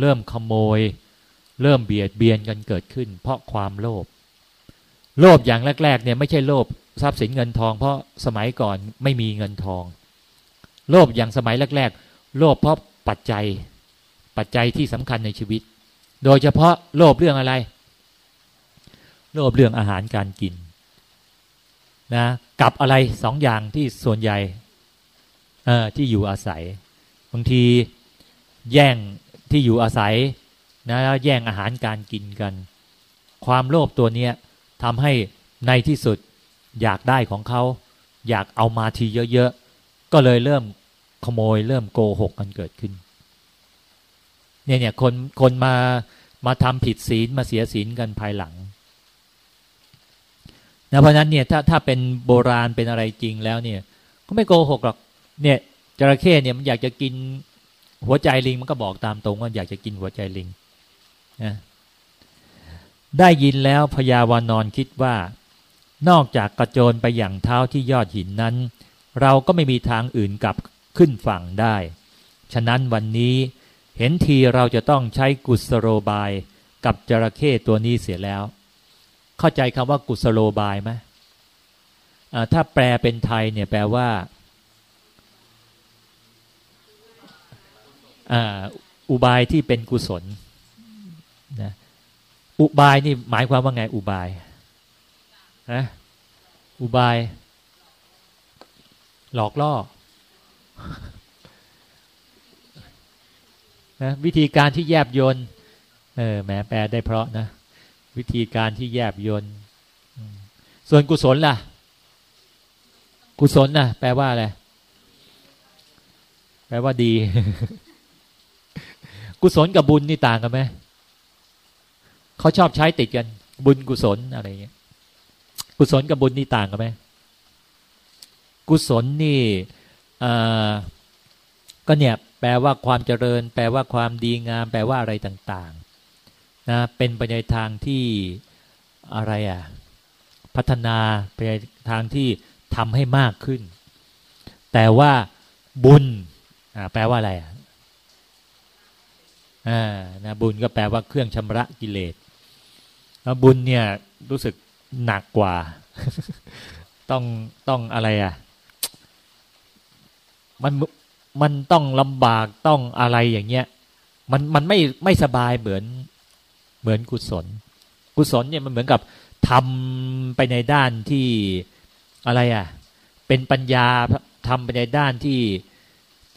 เริ่มขโมย เริ่มเบียดเบียนกันเกิดขึ้น เพราะความโลภโลภอย่างแรก ๆ เนี่ยไม่ใช่โลภทรัพย์สินเงินทอง เพราะสมัยก่อนไม่มีเงินทอง โลภอย่างสมัยแรก ๆ โลภเพราะปัจจัย ปัจจัยที่สำคัญในชีวิต โดยเฉพาะโลภเรื่องอะไร โลภเรื่องอาหารการกินนะกับอะไรสองอย่างที่ส่วนใหญ่ที่อยู่อาศัย บางทีแย่ง ที่อยู่อาศัยนะแล้วแย่งอาหารการกินกัน ความโลภตัวเนี้ยทำให้ในที่สุดอยากได้ของเขา อยากเอามาทีเยอะๆ ก็เลยเริ่มขโมย เริ่มโกหกกันเกิดขึ้น เนี่ยเนี่ยคนคนมามาทำผิดศีลมาเสียศีลกันภายหลังนะเพราะนั้นเนี่ยถ้าถ้าเป็นโบราณเป็นอะไรจริงแล้วเนี่ย ก็ไม่โกหกหรอกเนี่ยจระเข้เนี่ยมันอยากจะกิน หัวใจลิงมันก็บอกตามตรงว่าอยากจะกินหัวใจลิงนะได้ยินแล้วพญาวานอนคิดว่า นอกจากกระโจนไปอย่างเท้าที่ยอดหินนั้น เราก็ไม่มีทางอื่นกลับขึ้นฝั่งได้ ฉะนั้นวันนี้เห็นทีเราจะต้องใช้กุศโลบายกับจระเข้ตัวนี้เสียแล้ว เข้าใจคำว่ากุศโลบายไหมถ้าแปลเป็นไทยเนี่ยแปลว่า อุบายที่เป็นกุศลนะอุบายนี่หมายความว่าไง อุบายนะอุบาย หลอกล่อนะวิธีการที่แยบยนเออแหมแปลได้เพราะนะ วิธีการที่แยบยนส่วนกุศลล่ะ กุศลนะแปลว่าอะไรแปลว่าดี กุศลกับบุญนี่ต่างกันไหมเขาชอบใช้ติดกัน บุญกุศลอะไรเงี้ย กุศลกับบุญนี่ต่างกันไหมกุศลนี่ก็เนี่ยแปลว่าความเจริญ แปลว่าความดีงาม แปลว่าอะไรต่างๆนะเป็นไปในทางที่อะไรอะพัฒนาไปในทางที่ทำให้มากขึ้น แต่ว่าบุญแปลว่าอะไรอะ นะบุญก็แปลว่าเครื่องชำระกิเลสแล้วบุญเนี่ยรู้สึกหนักกว่า ต้องต้องอะไรอะ มันมันต้องลำบากต้องอะไรอย่างเงี้ย มันมันไม่ไม่สบายเหมือนเหมือนกุศล กุศลเนี่ยมันเหมือนกับทำไปในด้านที่อะไรอะ เป็นปัญญาทำไปในด้านที่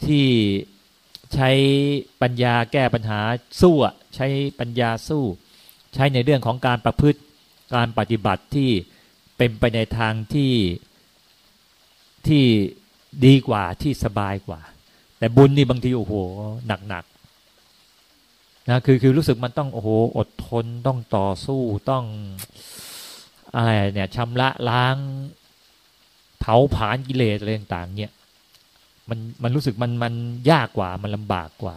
ที่ ใช้ปัญญาแก้ปัญหาสู้ใช้ปัญญาสู้ ใช้ในเรื่องของการประพฤติการปฏิบัติที่เป็นไปในทางที่ที่ดีกว่าที่สบายกว่า แต่บุญนี่บางทีโอ้โหหนักหนักนะคือคือรู้สึกมันต้องโอ้โหอดทนต้องต่อสู้ต้องอะไรเนี่ยชำระล้างเผาผลาญกิเลสอะไรต่างๆเนี่ย มันมันรู้สึกมันมันยากกว่า มันลำบากกว่า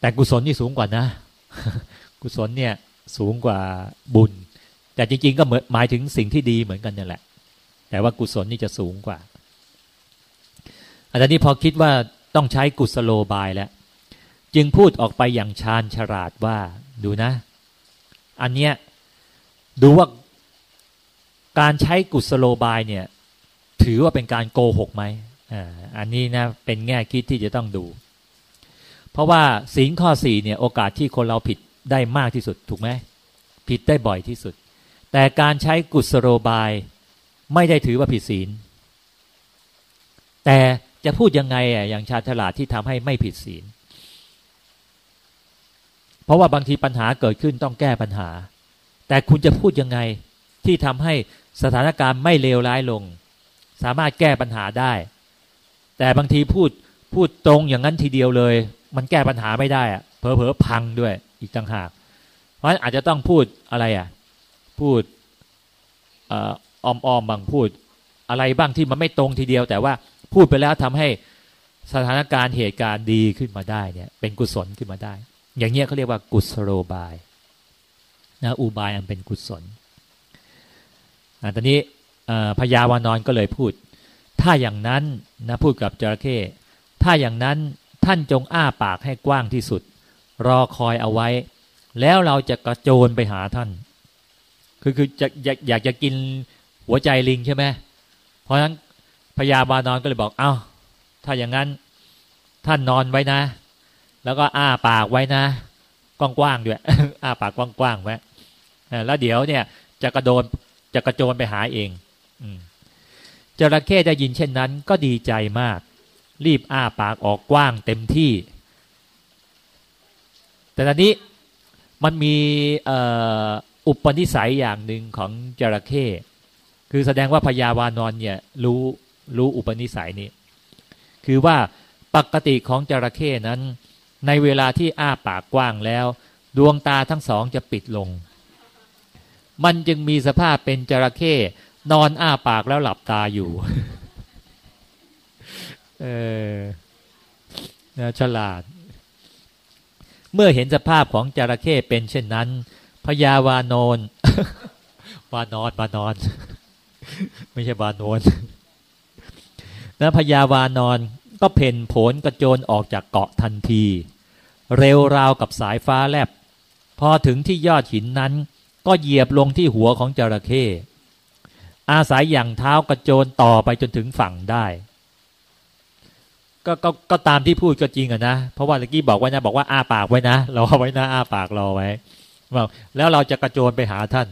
แต่กุศลนี่สูงกว่านะ กุศลเนี่ยสูงกว่าบุญ แต่จริง ๆ ก็เหมือนหมายถึงสิ่งที่ดีเหมือนกันนั่นแหละ แต่ว่ากุศลนี่จะสูงกว่าอันนี้พอคิดว่าต้องใช้กุศโลบายแล้ว จึงพูดออกไปอย่างชาญฉลาดว่าดูนะ อันเนี้ยดูว่าการใช้กุศโลบายเนี่ย ถือว่าเป็นการโกหกไหมอ่าอันนี้นะเป็นแง่คิดที่จะต้องดู เพราะว่าสิงข้อสี่เนี่ยโอกาสที่คนเราผิดได้มากที่สุดถูกไหมผิดได้บ่อยที่สุด แต่การใช้กุศโลบายไม่ได้ถือว่าผิดศีล แต่จะพูดยังไงอะอย่างชาฉลาดที่ทำให้ไม่ผิดศีล เพราะว่าบางทีปัญหาเกิดขึ้นต้องแก้ปัญหา แต่คุณจะพูดยังไงที่ทำให้สถานการณ์ไม่เลวร้ายลง สามารถแก้ปัญหาได้ แต่บางทีพูดพูดตรงอย่างนั้นทีเดียวเลย มันแก้ปัญหาไม่ได้อะเผลอๆพังด้วยอีกต่างหาก เพราะฉะนั้นอาจจะต้องพูดอะไรอะ พูดอ้อมๆบางพูด อะไรบ้างที่มันไม่ตรงทีเดียว แต่ว่าพูดไปแล้วทำให้สถานการณ์เหตุการณ์ดีขึ้นมาได้เนี่ย เป็นกุศลขึ้นมาได้ อย่างเงี้ยเขาเรียกว่ากุศโลบายนะอุบายอันเป็นกุศลอตอนนี้ พญาวานอนก็เลยพูด ถ้าอย่างนั้นนะพูดกับจระเข้ถ้าอย่างนั้นท่านจงอ้าปากให้กว้างที่สุด รอคอยเอาไว้ แล้วเราจะกระโจนไปหาท่าน คือคือจะอยากอยากจะกินหัวใจลิงใช่ไหมเพราะฉะนั้นพญาบานอนก็เลยบอกเอา้า ถ้าอย่างนั้นท่านนอนไว้นะ แล้วก็อ้าปากไว้นะ กว้างๆด้วย อ้าปากกว้างๆไว้แล้วเดี๋ยวเนี่ยจะกระโดนจะกระโจนไปหาเอง จระเข้ได้ยินเช่นนั้นก็ดีใจมาก รีบอ้าปากออกกว้างเต็มที่ แต่ตอนนี้มันมีอุปนิสัยอย่างหนึ่งของจระเข้คือแสดงว่าพญาวานอนเนี่ยรู้รู้อุปนิสัยนี้ คือว่าปกติของจระเข้นั้น ในเวลาที่อ้าปากกว้างแล้ว ดวงตาทั้งสองจะปิดลง มันจึงมีสภาพเป็นจระเข้ นอนอ้าปากแล้วหลับตาอยู่ เออฉลาด เมื่อเห็นสภาพของจระเข้เป็นเช่นนั้นพญาวานอนวานอนวานอน ไม่ใช่วานอนนะพญาวานอนก็เพ่นผลกระโจนออกจากเกาะทันที เร็วราวกับสายฟ้าแลบ พอถึงที่ยอดหินนั้น ก็เหยียบลงที่หัวของจระเข้ อาศัยอย่างเท้ากระโจนต่อไปจนถึงฝั่งได้ก็ก็ก็ตามที่พูดก็จริงอะนะ เพราะว่าเมื่อกี้บอกไว้นะบอกว่าอ้าปากไว้นะรอไว้นะอ้าปากรอไว้แล้วเราจะกระโจนไปหาท่าน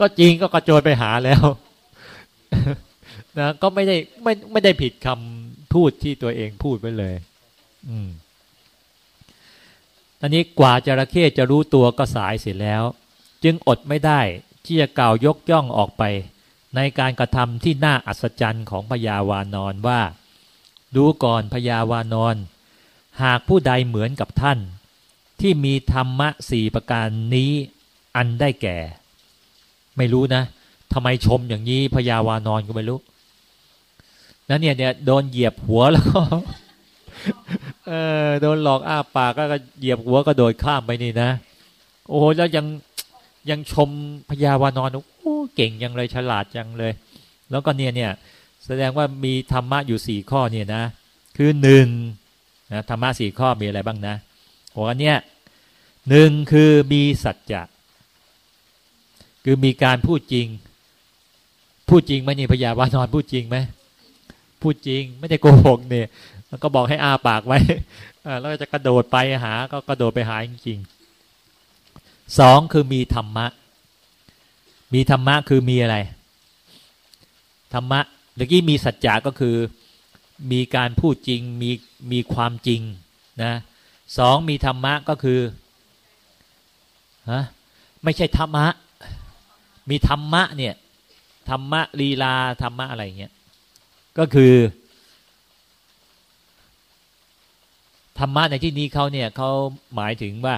ก็จริงก็กระโจนไปหาแล้วนะก็ไม่ได้ไม่ไม่ได้ผิดคำพูดที่ตัวเองพูดไปเลย อืมตอนนี้กว่าจระเข้จะรู้ตัวก็สายเสร็จแล้ว จึงอดไม่ได้ ที่จะกล่าวยกย่องออกไป ในการกระทำที่น่าอัศจรรย์ของพญาวานอนว่า ดูก่อนพญาวานอนหากผู้ใดเหมือนกับท่าน ที่มีธรรมะสี่ประการนี้อันได้แก่ ไม่รู้นะทำไมชมอย่างนี้พญาวานอนก็ไม่รู้นั้นเนี่ยเนี่ยโดนเหยียบหัวแล้วเออโดนหลอกอ้าปากก็เหยียบหัวก็โดดข้ามไปนี่นะ โอ้โหแล้วยัง ยังชมพญาวานอนโอ้เก่งยังเลยฉลาดยังเลย แล้วก็เนี่ยเนี่ยแสดงว่ามีธรรมะอยู่สี่ข้อเนี่ยนะ คือหนึ่งนะธรรมะสี่ข้อมีอะไรบ้างนะหัวเนี้ยหนึ่งคือมีสัจจะคือมีการพูดจริง พูดจริงไหมนี่พญาวานอนพูดจริงไหมพูดจริงไม่ได้โกหกเนี่ยแล้วก็บอกให้อาปากไว้แล้วจะกระโดดไปหา ก็กระโดดไปหาจริง สองคือมีธรรมะ มีธรรมะคือมีอะไร ธรรมะเมื่อกี้มีสัจจะก็คือมีการพูดจริงมีมีความจริงนะสองมีธรรมะก็คือฮะไม่ใช่ธรรมะ มีธรรมะเนี่ยธรรมะลีลาธรรมะอะไรเงี้ยก็คือธรรมะในที่นี้เขาเนี่ยเขาหมายถึงว่า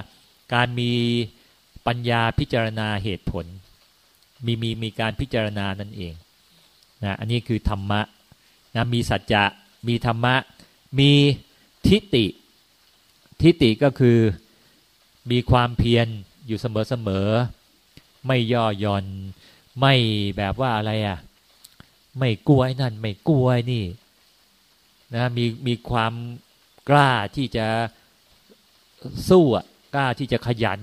การมี ปัญญาพิจารณาเหตุผล มีมีมีการพิจารณานั่นเองนะอันนี้คือธรรมะนะมีสัจจะมีธรรมะ มีทิฏฐิทิฏฐิก็คือมีความเพียรอยู่เสมอเสมอไม่ย่อหย่อน ไม่แบบว่าอะไรอะ่ะไม่กลัวนั่น ไม่กลัวนี่นะมีมีความกล้าที่จะสู้อะกล้าที่จะขยัน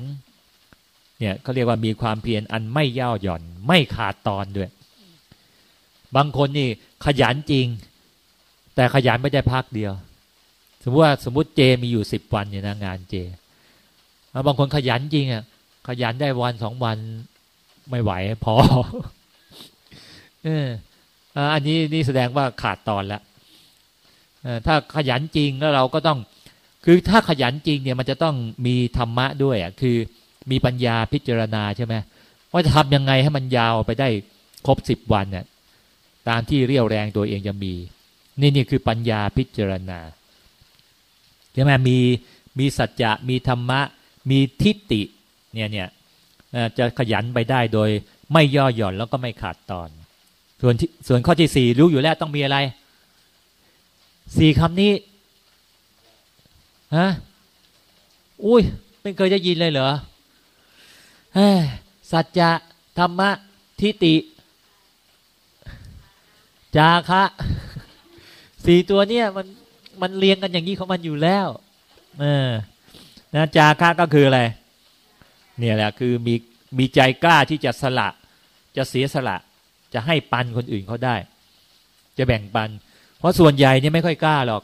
เนี่ยเขาเรียกว่ามีความเพียรอันไม่ย่อหย่อน ไม่ขาดตอนด้วย บางคนนี่ขยันจริง แต่ขยันไม่ได้พักเดียว สมมติว่าสมมติเจมีอยู่สิบวันเนี่ยนะงานเจบางคนขยันจริงอะขยันได้วันสองวันไม่ไหวพอเอออันนี้นี่แสดงว่าขาดตอนแล้วถ้าขยันจริงแล้วเราก็ต้อง คือถ้าขยันจริงเนี่ยมันจะต้องมีธรรมะด้วยอะคือ มีปัญญาพิจารณาใช่ไหมว่าจะทำยังไงให้มันยาวไปได้ครบสิบวันเนี่ยตามที่เรียวแรงตัวเองจะมี นี่นี่คือปัญญาพิจารณาใช่ไหมมีมีสัจจะมีธรรมะ มีทิฏฐิเนี่ยเนี่ยจะขยันไปได้โดยไม่ย่อหย่อนแล้วก็ไม่ขาดตอน ส่วนส่วนข้อที่สี่รู้อยู่แล้วต้องมีอะไรสี่คำนี้ฮะอุ้ยไม่เคยจะยินเลยเหรอ สัจจะธรรมะทิติ จาคะสี่ตัวเนี่ยมันมันเรียงกันอย่างนี้ของมันอยู่แล้วเออนะจาคะก็คืออะไร เนี่ยแหละคือมีมีใจกล้าที่จะสละ จะเสียสละ จะให้ปันคนอื่นเขาได้ จะแบ่งปัน เพราะส่วนใหญ่เนี่ยไม่ค่อยกล้าหรอก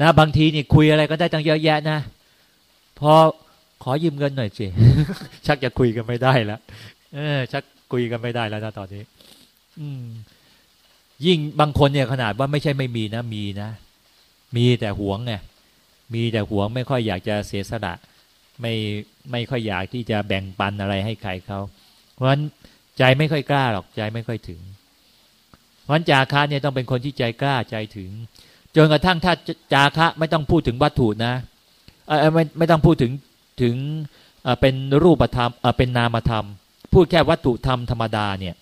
นะ บางทีนี่คุยอะไรก็ได้ตั้งเยอะแยะนะ พอ ขอยืมเงินหน่อยสิชักจะคุยกันไม่ได้แล้วเออ ชักคุยกันไม่ได้แล้วนะตอนนี้ อืม ยิ่งบางคนเนี่ยขนาดว่าไม่ใช่ไม่มีนะมีนะมีแต่หวงไงมีแต่หวงไม่ค่อยอยากจะเสียสละไม่ไม่ค่อยอยากที่จะแบ่งปันอะไรให้ใครเขาเพราะฉะนั้นใจไม่ค่อยกล้าหรอกใจไม่ค่อยถึงเพราะฉะนั้นจาคะเนี่ยต้องเป็นคนที่ใจกล้าใจถึงจนกระทั่งถ้าจาคะไม่ต้องพูดถึงวัตถุนะเออไม่ไม่ต้องพูดถึง ถึงเป็นรูปธรรมเป็นนามธรรม พูดแค่วัตถุธรรมธรรมดาเนี่ย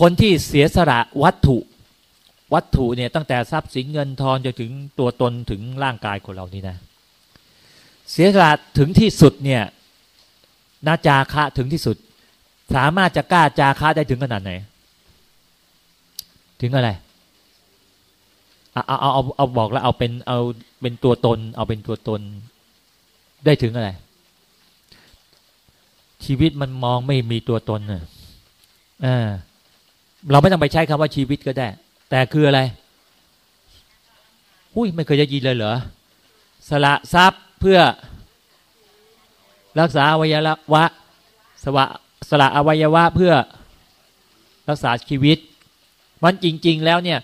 คนที่เสียสละวัตถุวัตถุเนี่ยตั้งแต่ทรัพย์สินเงินทองจนถึงตัวตนถึงร่างกายคนเรานี่นะ เสียสละถึงที่สุดเนี่ยนาจาคะถึงที่สุด สามารถจะกล้าจาคะได้ถึงขนาดไหน ถึงอะไรเอาเอาเอาเอาบอกแล้วเอาเป็นเอาเป็นตัวตน เอาเป็นตัวตน ได้ถึงอะไร ชีวิตมันมองไม่มีตัวตนเออเราไม่ต้องไปใช้คำว่าชีวิตก็ได้ แต่คืออะไรอุ้ยไม่เคยจะยินเลยเหรอสละทรัพย์เพื่อ รักษาอวัยวะสวะสละอวัยวะเพื่อรักษาชีวิต มันจริง ๆ แล้วเนี่ย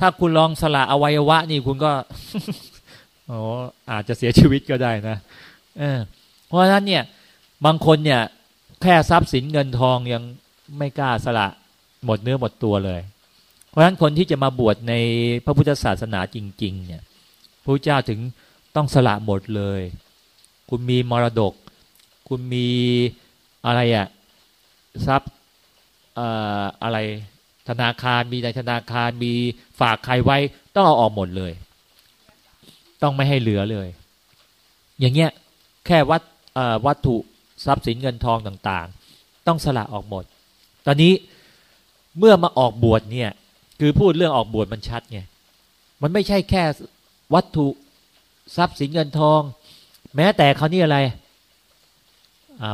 ถ้าคุณลองสละอวัยวะนี่คุณก็อ๋ออาจจะเสียชีวิตก็ได้นะ เออเพราะฉะนั้นเนี่ย บางคนเนี่ย แค่ทรัพย์สินเงินทองยังไม่กล้าสละหมดเนื้อหมดตัวเลย เพราะฉะนั้นคนที่จะมาบวชในพระพุทธศาสนาจริง ๆ เนี่ยพระเจ้าถึงต้องสละหมดเลย คุณมีมรดก คุณมีอะไรอะทรัพย์อะไรธนาคารมีในธนาคารมีฝากใครไว้ ต้องเอาออกหมดเลย ต้องไม่ให้เหลือเลย อย่างเงี้ย แค่วัดวัตถุทรัพย์สินเงินทองต่างๆ ต้องสละออกหมด ตอนนี้เมื่อมาออกบวชเนี่ย คือพูดเรื่องออกบวชมันชัดไงมันไม่ใช่แค่วัตถุทรัพย์สินเงินทอง แม้แต่เขานี่อะไร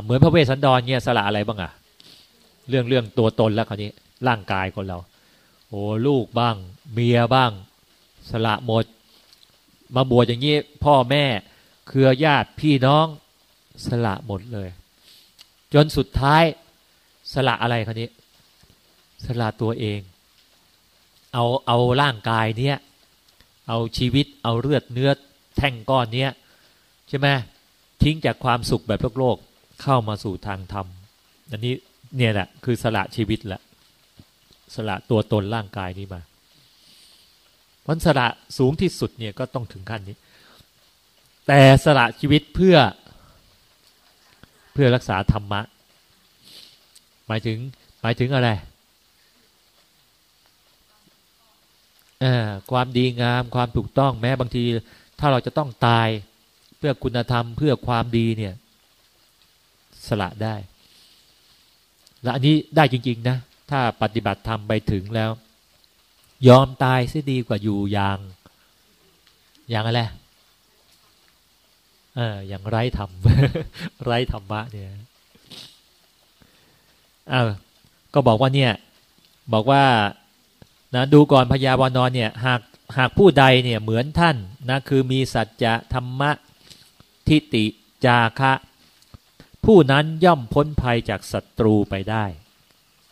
เหมือนพระเวสสันดรเนี่ยสละอะไรบ้างอะเรื่องเรื่องตัวตนแล้วคราวนี้ร่างกายคนเรา โอ้ลูกบ้าง เมียบ้าง สละหมด มาบวชอย่างนี้พ่อแม่ เครือญาติพี่น้องสละหมดเลย จนสุดท้ายสละอะไรคราวนี้ สละตัวเอง เอาเอาร่างกายเนี้ยเอาชีวิตเอาเลือดเนื้อแท่งก้อนเนี้ยใช่ไหมทิ้งจากความสุขแบบโลกโลกเข้ามาสู่ทางธรรมอันนี้เนี่ยแหละคือสละชีวิตแหละสละตัวตนร่างกายนี้มาพันสละสูงที่สุดเนี่ยก็ต้องถึงขั้นนี้ แต่สละชีวิตเพื่อเพื่อรักษาธรรมะ หมายถึงหมายถึงอะไรความดีงามความถูกต้องแม้บางทีถ้าเราจะต้องตายเพื่อคุณธรรมเพื่อความดีเนี่ยสละได้ และอันนี้ได้จริง ๆ นะ ถ้าปฏิบัติธรรมไปถึงแล้ว ยอมตายเสียดีกว่าอยู่อย่าง อย่างอะไร เอออย่างไร้ธรรมไร้ธรรมะเนี่ยอ้าวก็บอกว่าเนี่ย บอกว่านะดูก่อนพญาวานอนเนี่ยหากหากผู้ใดเนี่ยเหมือนท่านนะคือมีสัจจะธรรมะทิติจาคะ ผู้นั้นย่อมพ้นภัยจากศัตรูไปได้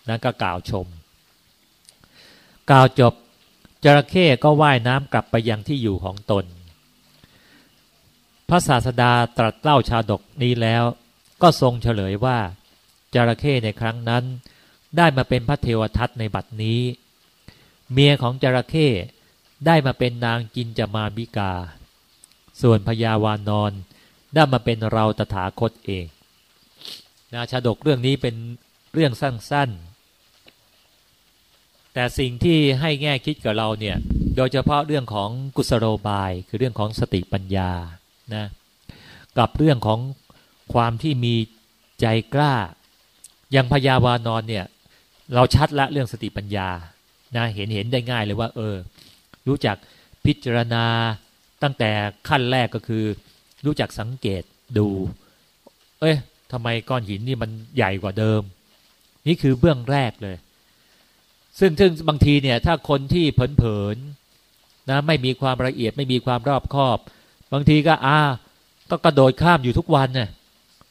นะก็กล่าวชม กล่าวจบจระเข้ก็ว่ายน้ำกลับไปยังที่อยู่ของตน พระศาสดาตรัสเล่าชาดกนี้แล้ว ก็ทรงเฉลยว่าจระเข้ในครั้งนั้น ได้มาเป็นพระเทวทัตในบัดนี้ เมียของจระเข้ได้มาเป็นนางจินจามาบิกา ส่วนพญาวานอนได้มาเป็นเราตถาคตเองนาชาดกเรื่องนี้เป็นเรื่องสั้นๆ แต่สิ่งที่ให้แง่คิดกับเราเนี่ย โดยเฉพาะเรื่องของกุศโลบายคือเรื่องของสติปัญญา นะกับเรื่องของความที่มีใจกล้า อย่างพญาวานอนเนี่ย เราชัดละเรื่องสติปัญญานะเห็นเห็นได้ง่ายเลยว่า เออ รู้จักพิจารณาตั้งแต่ขั้นแรกก็คือ รู้จักสังเกตดู เอ้ยทำไมก้อนหินนี่มันใหญ่กว่าเดิม นี่คือเบื้องแรกเลย ซึ่งซึ่งบางทีเนี่ย ถ้าคนที่เผินๆนะไม่มีความละเอียดไม่มีความรอบคอบ บางทีก็อ่าก็กระโดดข้ามอยู่ทุกวันเนี่ย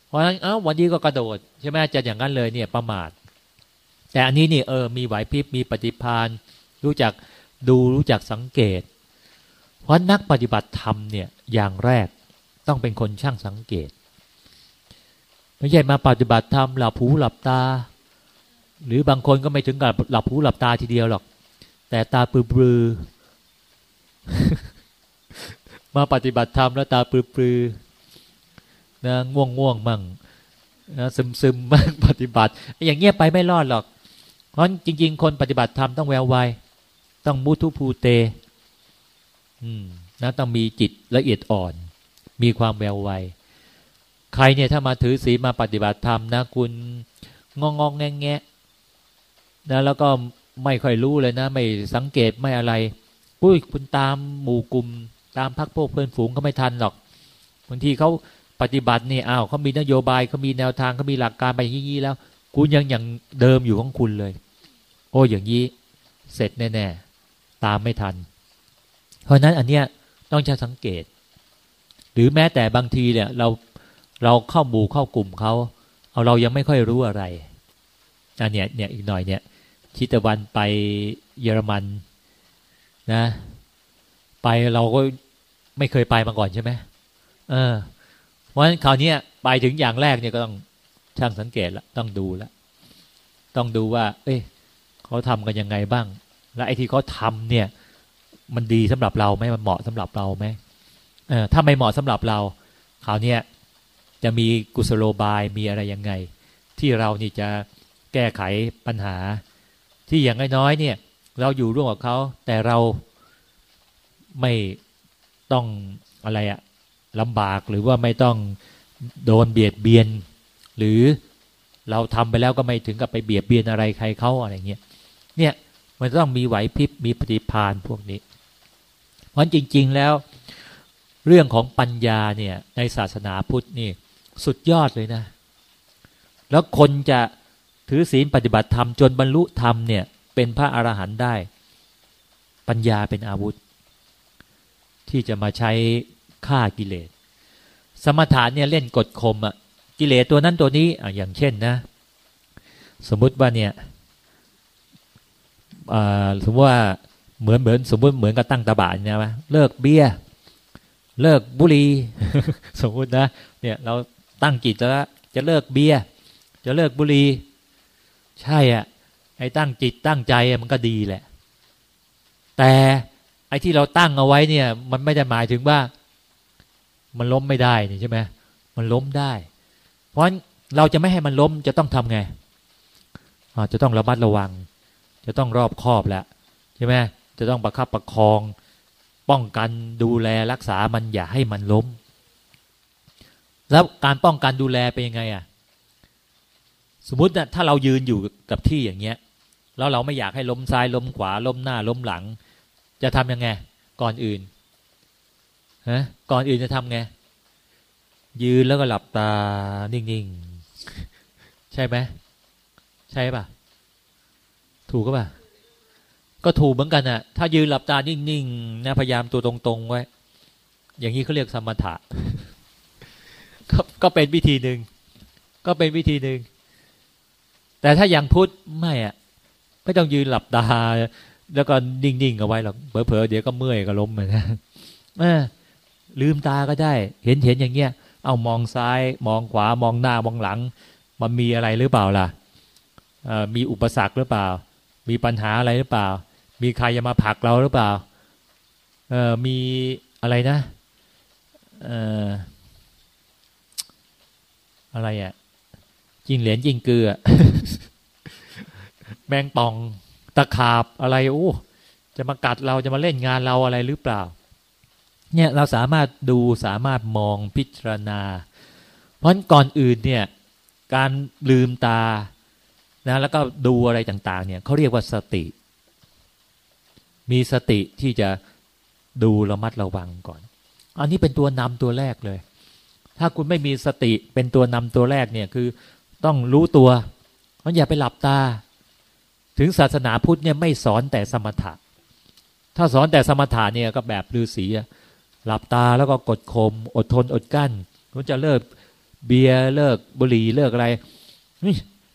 เพราะฉะนั้นเอ้าวันนี้ก็กระโดดใช่ไหมจะอย่างนั้นเลยเนี่ยประมาท แต่อันนี้นี่เออมีไหวพริบมีปฏิพานรู้จักดูรู้จักสังเกต เพราะนักปฏิบัติธรรมเนี่ยอย่างแรกต้องเป็นคนช่างสังเกต ไม่ใช่มาปฏิบัติธรรมหลับหูหลับตา หรือบางคนก็ไม่ถึงกับหลับหูหลับตาทีเดียวหรอก แต่ตาปลือ มาปฏิบัติธรรมแล้วตาปลือๆนะง่วงง่วงมั่งนะซึมซึมมั่งปฏิบัติ อย่างเงี้ยไปไม่รอดหรอก เพราะจริง ๆ คนปฏิบัติธรรมต้องแววไวต้องมุทุภูเต อืมนะต้องมีจิตละเอียดอ่อน มีความแววไวใครเนี่ยถ้ามาถือศีลมาปฏิบัติธรรมนะคุณงองงแงแงนะแล้วก็ไม่ค่อยรู้เลยนะ ไม่สังเกตไม่อะไรปุ้ยคุณตามหมู่กลุ่ม ตามพักพวกเพื่อนฝูงก็ไม่ทันหรอกบางทีเขาปฏิบัตินี่อ้าวเขามีนโยบายเขามีแนวทางเขามีหลักการไปอย่างนี้แล้ว คุณยังอย่างเดิมอยู่ของคุณเลย โอ้อย่างนี้เสร็จแน่ๆตามไม่ทัน เพราะนั้นอันเนี้ยต้องจะสังเกต หรือแม้แต่บางทีเนี่ยเราเราเข้าหมู่เข้ากลุ่มเขาเอาเรายังไม่ค่อยรู้อะไรอันเนี้ยเนี่ยอีกหน่อยเนี่ยชิตะวันไปเยอรมันนะ ไปเราก็ ไม่เคยไปมาก่อนใช่ไหมเออ เพราะฉะนั้นคราวนี้ไปถึงอย่างแรกเนี่ยก็ต้องช่างสังเกตละต้องดูละต้องดูว่า เอ้ยเขาทำกันยังไงบ้าง และไอ้ที่เขาทำเนี่ย มันดีสำหรับเราไหมมันเหมาะสำหรับเราไหมเออถ้าไม่เหมาะสำหรับเราคราวนี้จะมีกุศโลบายมีอะไรยังไง ที่เรานี่จะแก้ไขปัญหา ที่อย่างน้อยๆเนี่ย เราอยู่ร่วมกับเขาแต่เราไม่ ต้องอะไรอะลำบากหรือว่าไม่ต้องโดนเบียดเบียน หรือเราทำไปแล้วก็ไม่ถึงกับไปเบียดเบียนอะไรใครเขาอะไรเงี้ยเนี่ยมันต้องมีไหวพริบมีปฏิพานพวกนี้ เพราะจริง ๆแล้ว เรื่องของปัญญาเนี่ยในศาสนาพุทธนี่สุดยอดเลยนะ แล้วคนจะถือศีลปฏิบัติธรรมจนบรรลุธรรมเนี่ย เป็นพระอรหันต์ได้ ปัญญาเป็นอาวุธ ที่จะมาใช้ฆ่ากิเลส สมถะเนี่ยเล่นกดข่มอะกิเลสตัวนั้นตัวนี้อะอย่างเช่นนะ สมมุติว่าเนี่ยสมมติว่าเหมือนเหมือนสมมติเหมือนกับตั้งตาบานเนี่ยไหมเลิกเบียร์เลิกบุหรี่สมมตินะเนี่ยเราตั้งจิตแล้วจะเลิกเบียร์จะเลิกบุหรี่ใช่อะไอ้ตั้งจิตตั้งใจมันก็ดีแหละ แต่ ไอ้ที่เราตั้งเอาไว้เนี่ย มันไม่ได้หมายถึงว่า มันล้มไม่ได้นี่ใช่ไหมมันล้มได้ เพราะเราจะไม่ให้มันล้มจะต้องทำไงจะต้องระมัดระวัง จะต้องรอบคอบแล้วใช่ไหมจะต้องประคับประคอง ป้องกันดูแลรักษามันอย่าให้มันล้ม แล้วการป้องกันดูแลเป็นยังไงอะสมมตินะถ้าเรายืนอยู่กับที่อย่างเงี้ยแล้วเราไม่อยากให้ล้มซ้ายล้มขวาล้มหน้าล้มหลัง จะทำยังไง ก่อนอื่นฮะก่อนอื่นจะทำไง ยืนแล้วก็หลับตา นิ่งๆ ใช่ไหมใช่ป่ะ ถูกก็ป่ะ ก็ถูกเหมือนกันอะถ้ายืนหลับตา นิ่งๆนะพยายามตัวตรงๆไว้ อย่างนี้เขาเรียกสมถะก็ก็เป็นวิธีหนึ่งก็เป็นวิธีหนึ่งแต่ถ้าอย่างพุทธไม่อะไม่ต้องยืนหลับตา แล้วก็นิ่งๆเอาไว้หรอกเผลอๆเดี๋ยวก็เมื่อยก็ล้มเหมือนกันลืมตาก็ได้ เห็นเห็นอย่างเงี้ย เอามองซ้าย มองขวามองหน้ามองหลัง มันมีอะไรหรือเปล่าล่ะมีอุปสรรคหรือเปล่า มีปัญหาอะไรหรือเปล่า มีใครจะมาผลักเราหรือเปล่าเออมีอะไรนะเอออะไรอะ่ะจิงเหรียญจิงเกลือแมงป่อง ตะขาบอะไรโอ้จะมากัดเราจะมาเล่นงานเราอะไรหรือเปล่า เนี่ยเราสามารถดูสามารถมองพิจารณา เพราะก่อนอื่นเนี่ยการลืมตานะแล้วก็ดูอะไรต่าง ๆ เนี่ยเขาเรียกว่าสติ มีสติที่จะดูระมัดระวังก่อน อันนี้เป็นตัวนำตัวแรกเลย ถ้าคุณไม่มีสติเป็นตัวนำตัวแรกเนี่ยคือต้องรู้ตัวมันอย่าไปหลับตา ถึงศาสนาพุทธเนี่ยไม่สอนแต่สมถะ ถ้าสอนแต่สมถะเนี่ยก็แบบฤาษีหลับตาแล้วก็กดข่มอดทนอดกั้นคุณจะเลิกเบียร์เลิกบุหรี่เลิกอะไร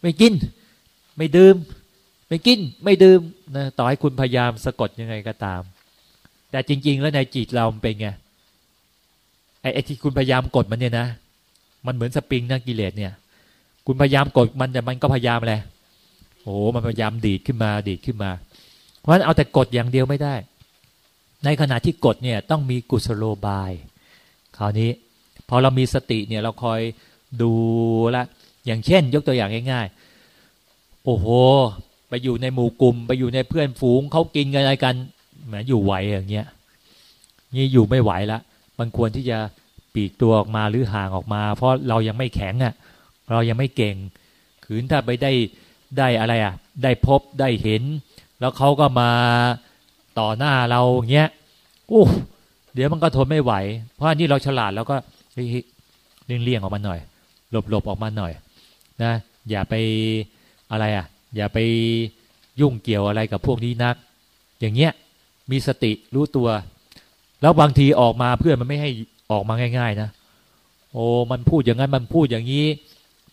ไม่กิน ไม่ดื่ม ไม่กิน ไม่ดื่มนะต่อให้คุณพยายามสะกดยังไงก็ตาม แต่จริง ๆ แล้วในจิตเราเป็นไงไอ้ไอ้ที่คุณพยายามกดมันเนี่ยนะ มันเหมือนสปริงนะกิเลสเนี่ย คุณพยายามกดมันแต่มันก็พยายามอะไร โอ้มันพยายามดีดขึ้นมาดีดขึ้นมา เพราะฉะนั้นเอาแต่กดอย่างเดียวไม่ได้ ในขณะที่กดเนี่ยต้องมีกุศโลบาย คราวนี้พอเรามีสติเนี่ยเราคอยดูละอย่างเช่น ยกตัวอย่างง่าย ๆ โอ้โห ไปอยู่ในหมู่กลุ่ม ไปอยู่ในเพื่อนฝูงเขากินกันอะไรกันแหมอยู่ไหวอย่างเงี้ยนี่อยู่ไม่ไหวละมันควรที่จะปีกตัวออกมาหรือห่างออกมา เพราะเรายังไม่แข็งอะ่ะ เรายังไม่เก่งขืนถ้าไปได้ ได้อะไรอะ ได้พบได้เห็น แล้วเขาก็มาต่อหน้าเราเงี้ยโอ้เดี๋ยวมันก็ทนไม่ไหว เพราะอันนี้เราฉลาดแล้วก็เลี่ยงเลี่ยงออกมาหน่อย หลบหลบออกมาหน่อย นะ อย่าไปอะไรอะ อย่าไปยุ่งเกี่ยวอะไรกับพวกนี้นัก อย่างเงี้ยมีสติรู้ตัว แล้วบางทีออกมาเพื่อนมันไม่ให้ออกมาง่าย ๆ นะ โอ้มันพูดอย่างนั้นมันพูดอย่างนี้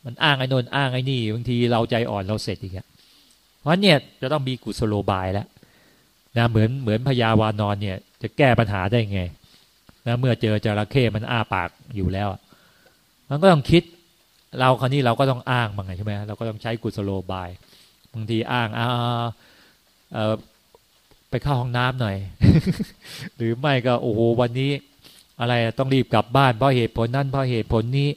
มันอ้างไอ้นนอ้างไอ้นี่บางทีเราใจอ่อนเราเสร็จอีกเพราะเนี่ยจะต้องมีกุศโลบายแล้วนะเหมือนเหมือนพญาวานอนเนี่ย จะแก้ปัญหาได้ไงนะเมื่อเจอจระเข้มันอ้าปากอยู่แล้ว มันก็ต้องคิด เราคราวนี้เราก็ต้องอ้างมังไงใช่ไหมเราก็ต้องใช้กุศโลบาย บางทีอ้างอ่าเออไปเข้าห้องน้ำหน่อย หรือไม่ก็โอ้โหวันนี้ อะไรต้องรีบกลับบ้านเพราะเหตุผลนั้นเพราะเหตุผลนี้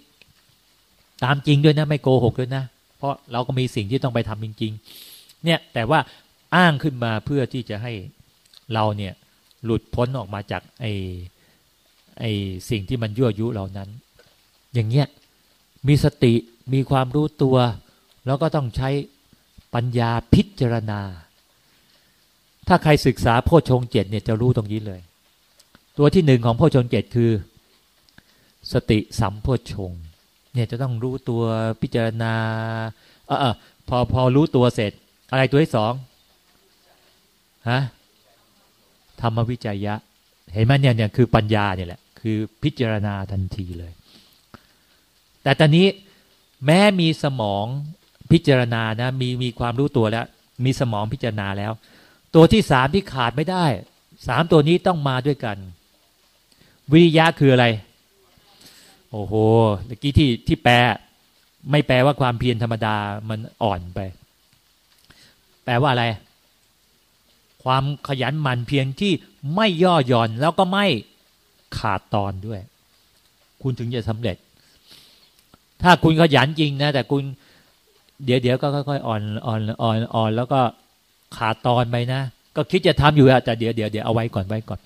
ตามจริงด้วยนะ ไม่โกหกด้วยนะ เพราะเราก็มีสิ่งที่ต้องไปทำจริง ๆ เนี่ยแต่ว่าอ้างขึ้นมาเพื่อที่จะให้เราเนี่ยหลุดพ้นออกมาจากไอ้ไอ้สิ่งที่มันยั่วยุเรานั้น อย่างเงี้ยมีสติมีความรู้ตัว แล้วก็ต้องใช้ปัญญาพิจารณา ถ้าใครศึกษาโพชงเจ็ดเนี่ยจะรู้ตรงนี้เลย ตัวที่หนึ่งของโพชงเจ็ดคือ สติสัมโพชง เนี่ยจะต้องรู้ตัวพิจารณาเออพอพอรู้ตัวเสร็จ อะไรตัวที่สองฮะธรรมวิจัยยะ เห็นไหมเนี่ยเนี่ยคือปัญญาเนี่ยแหละ คือพิจารณาทันทีเลย แต่ตอนนี้แม้มีสมองพิจารณานะมีมีความรู้ตัวแล้ว มีสมองพิจารณาแล้ว ตัวที่สามที่ขาดไม่ได้สามตัวนี้ต้องมาด้วยกัน วิริยะคืออะไร โอ้โหเมื่อกี้ที่ที่แปล ไม่แปลว่าความเพียรธรรมดามันอ่อนไป แปลว่าอะไร ความขยันหมั่นเพียรที่ไม่ย่อหย่อนแล้วก็ไม่ขาดตอนด้วย คุณถึงจะสำเร็จ ถ้าคุณขยันจริงนะ แต่คุณ เดี๋ยวเดี๋ยวก็ค่อยๆอ่อนอ่อนอ่อนอ่อนแล้วก็ขาดตอนไปนะ ก็คิดจะทำอยู่อะแต่เดี๋ยวเดี๋ยวเดี๋ยวเอาไว้ก่อนไว้ก่อน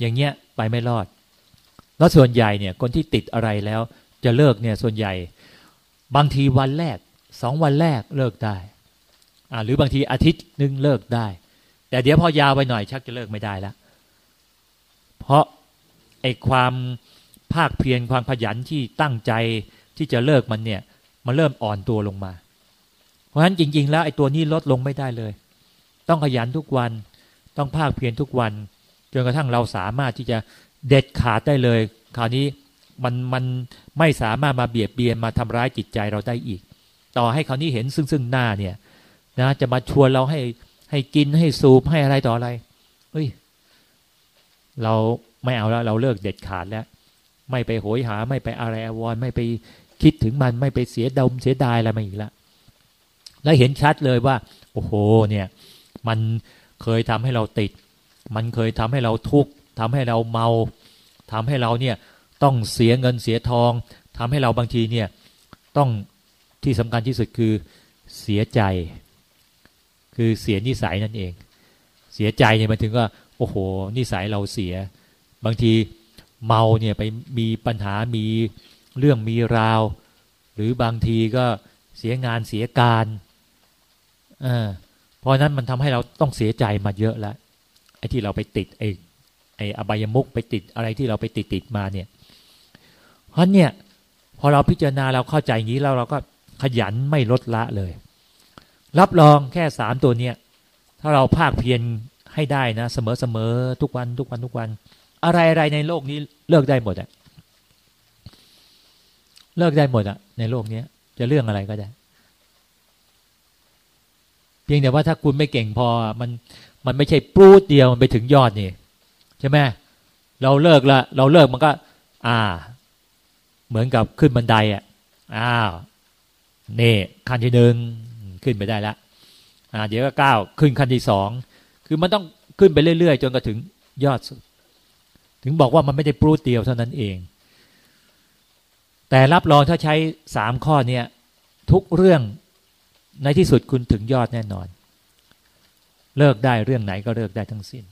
อย่างเงี้ยไปไม่รอด แล้วส่วนใหญ่เนี่ยคนที่ติดอะไรแล้ว จะเลิกเนี่ยส่วนใหญ่ บางทีวันแรกสองวันแรกเลิกได้อ่าหรือบางทีอาทิตย์หนึ่งเลิกได้ แต่เดี๋ยวพอยาวไปหน่อยชักจะเลิกไม่ได้แล้วเพราะไอ้ความภาคเพียรความขยันที่ตั้งใจที่จะเลิกมันเนี่ย มันเริ่มอ่อนตัวลงมา เพราะฉะนั้นจริง ๆ แล้วไอ้ตัวนี้ลดลงไม่ได้เลย ต้องขยันทุกวันต้องภาคเพียรทุกวันจนกระทั่งเราสามารถที่จะ เด็ดขาดได้เลย คราวนี้มันมันไม่สามารถมาเบียดเบียนมาทำร้ายจิตใจเราได้อีก ต่อให้คราวนี้เห็นซึ่งซึ่งหน้าเนี่ย นะ จะมาชวนเราให้ให้กินให้สูบให้อะไรต่ออะไรเฮ้ย เราไม่เอาแล้ว เราเลิกเด็ดขาดแล้ว ไม่ไปโหยหา ไม่ไปอะไรอวรไม่ไปคิดถึงมันไม่ไปเสียดมเสียดายอะไรมาอีกล้วแล้วเห็นชัดเลยว่า โอ้โห เนี่ย มันเคยทำให้เราติด มันเคยทำให้เราทุกข์ ทำให้เราเมาทำให้เราเนี่ยต้องเสียเงินเสียทองทำให้เราบางทีเนี่ยต้องที่สำคัญที่สุดคือเสียใจ คือเสียนิสัยนั่นเอง เสียใจเนี่ยมันถึงว่าโอ้โห นิสัยเราเสีย บางทีเมาเนี่ยไปมีปัญหามีเรื่องมีราว หรือบางทีก็เสียงานเสียการเออเพราะนั้นมันทำให้เราต้องเสียใจมาเยอะแล้วไออ้ที่เราไปติดไอ้ ไอ้อบายมุกไปติดอะไรที่เราไปติดติดมาเนี่ย เพราะเนี่ย พอเราพิจารณาเราเข้าใจอย่างนี้แล้วเราก็ขยันไม่ลดละเลย รับรองแค่สามตัวเนี้ยถ้าเราภาคเพียรให้ได้นะเสมอเสมอทุกวันทุกวันทุกวัน อะไรอะไรในโลกนี้เลิกได้หมดอะเลิกได้หมดอะในโลกนี้จะเรื่องอะไรก็ได้ เพียงแต่ว่าถ้าคุณไม่เก่งพอมันมันไม่ใช่ปูดเดียวมันไปถึงยอดนี่ ช่ไหมเราเลิกละเราเลิกมันก็ อ่า เหมือนกับขึ้นบันไดอะอ้าวนี่ขั้นที่หนึ่งขึ้นไปได้ละอ่า เดี๋ยวก็ก้าวขึ้นขั้นที่สองคือมันต้องขึ้นไปเรื่อยๆจนกระถึงยอดสุด ถึงบอกว่ามันไม่ได้ปรูดเดียวเท่านั้นเอง แต่รับรองถ้าใช้สามข้อเนี้ยทุกเรื่องในที่สุดคุณถึงยอดแน่นอน เลิกได้เรื่องไหนก็เลิกได้ทั้งสิ้น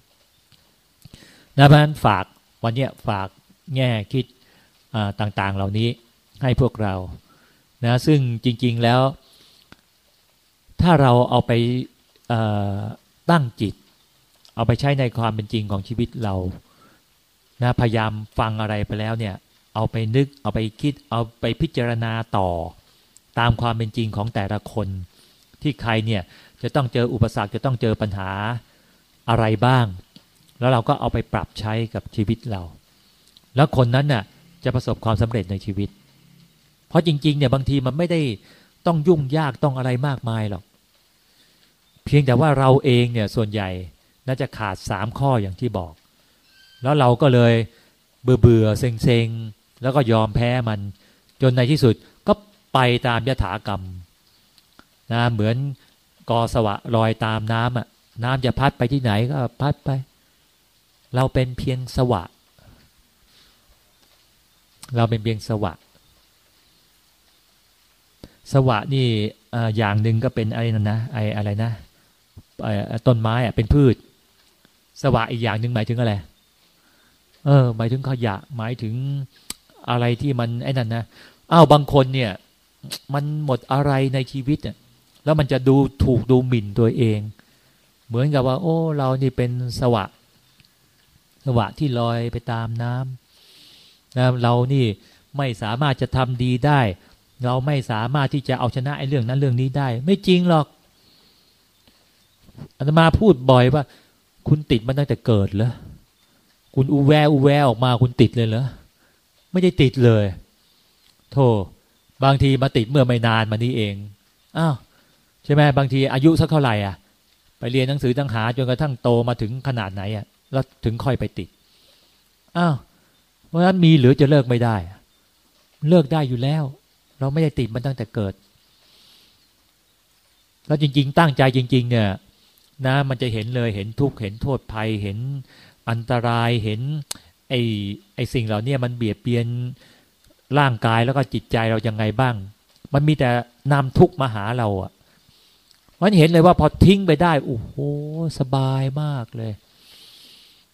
นะเพราะนั้นฝากวันนี้ฝากแง่คิดต่างๆ เหล่านี้ให้พวกเรานะซึ่งจริง ๆแล้ว ถ้าเราเอาไปตั้งจิต เอาไปใช้ในความเป็นจริงของชีวิตเรานะพยายามฟังอะไรไปแล้วเนี่ย เอาไปนึกเอาไปคิด เอาไปพิจารณาต่อ ตามความเป็นจริงของแต่ละคน ที่ใครเนี่ยจะต้องเจออุปสรรคจะต้องเจอปัญหาอะไรบ้าง แล้วเราก็เอาไปปรับใช้กับชีวิตเรา แล้วคนนั้นน่ะจะประสบความสำเร็จในชีวิต เพราะจริง ๆ เนี่ยบางทีมันไม่ได้ต้องยุ่งยากต้องอะไรมากมายหรอก เพียงแต่ว่าเราเองเนี่ยส่วนใหญ่น่าจะขาดสามข้ออย่างที่บอก แล้วเราก็เลยเบื่อเบื่อเซ็งเซ็งแล้วก็ยอมแพ้มัน จนในที่สุดก็ไปตามยถากรรมนะเหมือนกอสวะลอยตามน้ำอะน้ำจะพัดไปที่ไหนก็พัดไป เราเป็นเพียงสวะ เราเป็นเพียงสวะ สวะนี่อย่างหนึ่งก็เป็นอะไรนั่นนะไออะไรนะต้นไม้อะเป็นพืช สวะอีกอย่างหนึ่งหมายถึงอะไรเออหมายถึงขยะหมายถึงอะไรที่มันไอ้นั่นนะอ้าวบางคนเนี่ย มันหมดอะไรในชีวิตเนี่ยแล้วมันจะดูถูกดูหมิ่นตัวเอง เหมือนกับว่า โอ้ เรานี่เป็นสวะ สวะที่ลอยไปตามน้ำนะเรานี่ไม่สามารถจะทำดีได้ เราไม่สามารถที่จะเอาชนะไอ้เรื่องนั้นเรื่องนี้ได้ ไม่จริงหรอกอาตมาพูดบ่อยว่า คุณติดมันตั้งแต่เกิดเหรอคุณอูแวอูแวออกมาคุณติดเลยเหรอไม่ได้ติดเลย โธ่บางทีมาติดเมื่อไม่นานมานี้เองอ้าวใช่ไหมบางทีอายุสักเท่าไหร่อะ ไปเรียนหนังสือตั้งหาจนกระทั่งโตมาถึงขนาดไหนอะ แล้วถึงค่อยไปติดอ้าวเพราะฉะนั้นมีหรือจะเลิกไม่ได้ เลิกได้อยู่แล้ว เราไม่ได้ติดมันตั้งแต่เกิด แล้วจริง ๆ ตั้งใจจริง ๆ เนี่ย นะ มันจะเห็นเลยเห็นทุกข์เห็นโทษภัยเห็นอันตรายเห็น ไอ้ไอ้สิ่งเหล่านี้มันเบียดเบียนร่างกายแล้วก็จิตใจเรายังไงบ้าง มันมีแต่นำทุกข์มาหาเราอะมันเห็นเลยว่าพอทิ้งไปได้โอ้โหสบายมากเลย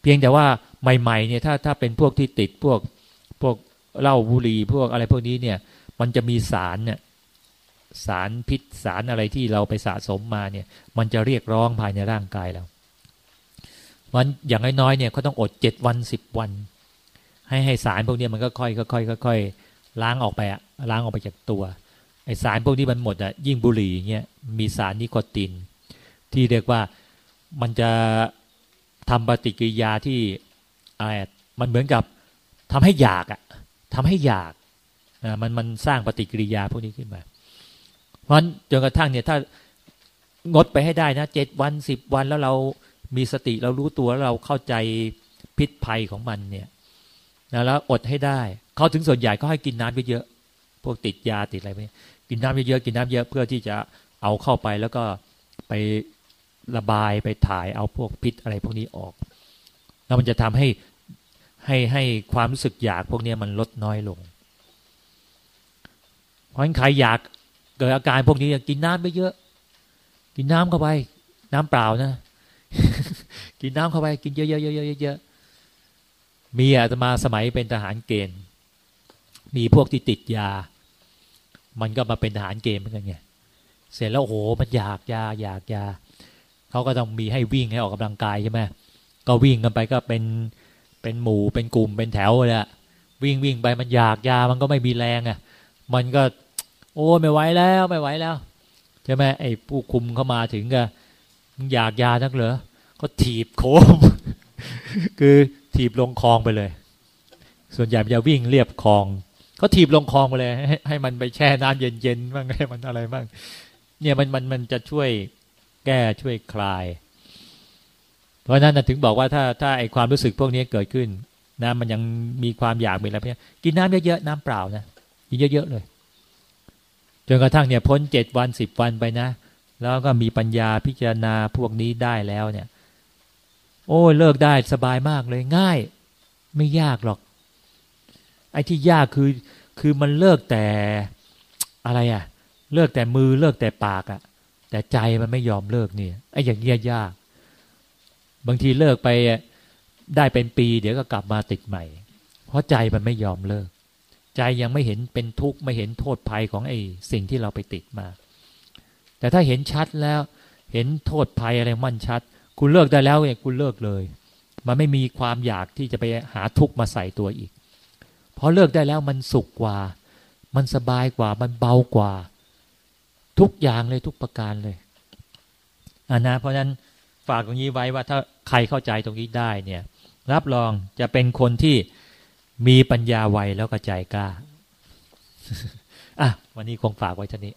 เพียงแต่ว่าใหม่ๆเนี่ยถ้าถ้าเป็นพวกที่ติดพวกพวกเหล้าบุหรี่พวกอะไรพวกนี้เนี่ย มันจะมีสารเนี่ยสารพิษสารอะไรที่เราไปสะสมมาเนี่ย มันจะเรียกร้องภายในร่างกายเราวันอย่างน้อยๆเนี่ยเขาต้องอดเจ็ดวันสิบวัน ให้ให้สารพวกนี้มันก็ค่อยๆค่อยๆค่อยๆล้างออกไปอะล้างออกไปจากตัวไอสารพวกนี้มันหมดอะยิ่งบุหรี่เงี้ยมีสารนิโคติน ที่เรียกว่ามันจะ ทำปฏิกิริยาที่อะไรมันเหมือนกับทำให้อยากอะทำให้อยากมันมันสร้างปฏิกิริยาพวกนี้ขึ้นมา เพราะฉะนั้นจนกระทั่งเนี่ยถ้างดไปให้ได้นะเจ็ดวันสิบวันแล้วเรามีสติเรารู้ตัวแล้วเราเข้าใจพิษภัยของมันเนี่ยนะแล้วอดให้ได้ เขาถึงส่วนใหญ่ก็ให้กินน้ำเยอะๆพวกติดยาติดอะไรไปกินน้ำเยอะๆกินน้ำเยอะเพื่อที่จะเอาเข้าไปแล้วก็ไป ระบายไปถ่ายเอาพวกพิษอะไรพวกนี้ออก แล้วมันจะทำให้ให้ให้ความรู้สึกอยากพวกนี้มันลดน้อยลง เพราะฉะนั้นใครอยากเกิดอาการพวกนี้กินน้ำไปเยอะ กินน้ำเข้าไป น้ำเปล่านะ กินน้ำเข้าไป กินเยอะๆเยอะๆมีอาตมาสมัยเป็นทหารเกณฑ์ มีพวกที่ติดยา มันก็มาเป็นทหารเกมเหมือนกันไงเสร็จแล้วโอ้โหมันอยากยาอยากยา เขาก็ต้องมีให้วิ่งให้ออกกำลังกายใช่ไหมก็วิ่งกันไปก็เป็นเป็นหมู่เป็นกลุ่มเป็นแถวเลยอะวิ่งวิ่งไปมันอยากยามันก็ไม่มีแรงอะ มันก็ โอ้ไม่ไหวแล้วไม่ไหวแล้วใช่ไหมไอ้ผู้คุมเข้ามาถึงก็อยากยานักเหรอก็ถีบโคม คือถีบลงคลองไปเลย ส่วนใหญ่จะวิ่งเรียบคลอง ก็ถีบลงคลองไปเลย ให้ให้มันไปแช่น้ำเย็นๆบ้างให้มันอะไรบ้างเนี่ยมันมันมันจะช่วย แก้ช่วยคลาย เพราะนั้นถึงบอกว่าถ้าถ้าไอความรู้สึกพวกนี้เกิดขึ้นนะมันยังมีความอยากมีอะไรเพี้ยกินน้ำเยอะๆน้ำเปล่านะกินเยอะๆเลยจนกระทั่งเนี่ยพ้นเจ็ดวันสิบวันไปนะ แล้วก็มีปัญญาพิจารณาพวกนี้ได้แล้วเนี่ย โอ้เลิกได้สบายมากเลยง่าย ไม่ยากหรอก ไอ้ที่ยากคือคือมันเลิกแต่อะไรอะ่ะ เลิกแต่มือเลิกแต่ปากอะ่ะ แต่ใจมันไม่ยอมเลิกเนี่ยไอ้อย่างเงี้ยยาก บางทีเลิกไปได้เป็นปี เดี๋ยวก็กลับมาติดใหม่ เพราะใจมันไม่ยอมเลิก ใจยังไม่เห็นเป็นทุกข์ไม่เห็นโทษภัยของไอ้สิ่งที่เราไปติดมา แต่ถ้าเห็นชัดแล้ว เห็นโทษภัยอะไรมั่นชัด คุณเลิกได้แล้วเนี่ยคุณเลิกเลย มันไม่มีความอยากที่จะไปหาทุกข์มาใส่ตัวอีกพอเลิกได้แล้วมันสุขกว่า มันสบายกว่ามันเบากว่า ทุกอย่างเลยทุกประการเลยอันนะเพราะฉะนั้นฝากตรงนี้ไว้ว่าถ้าใครเข้าใจตรงนี้ได้เนี่ย รับรองจะเป็นคนที่มีปัญญาไวแล้วก็ใจกล้าอะวันนี้คงฝากไว้เท่านี้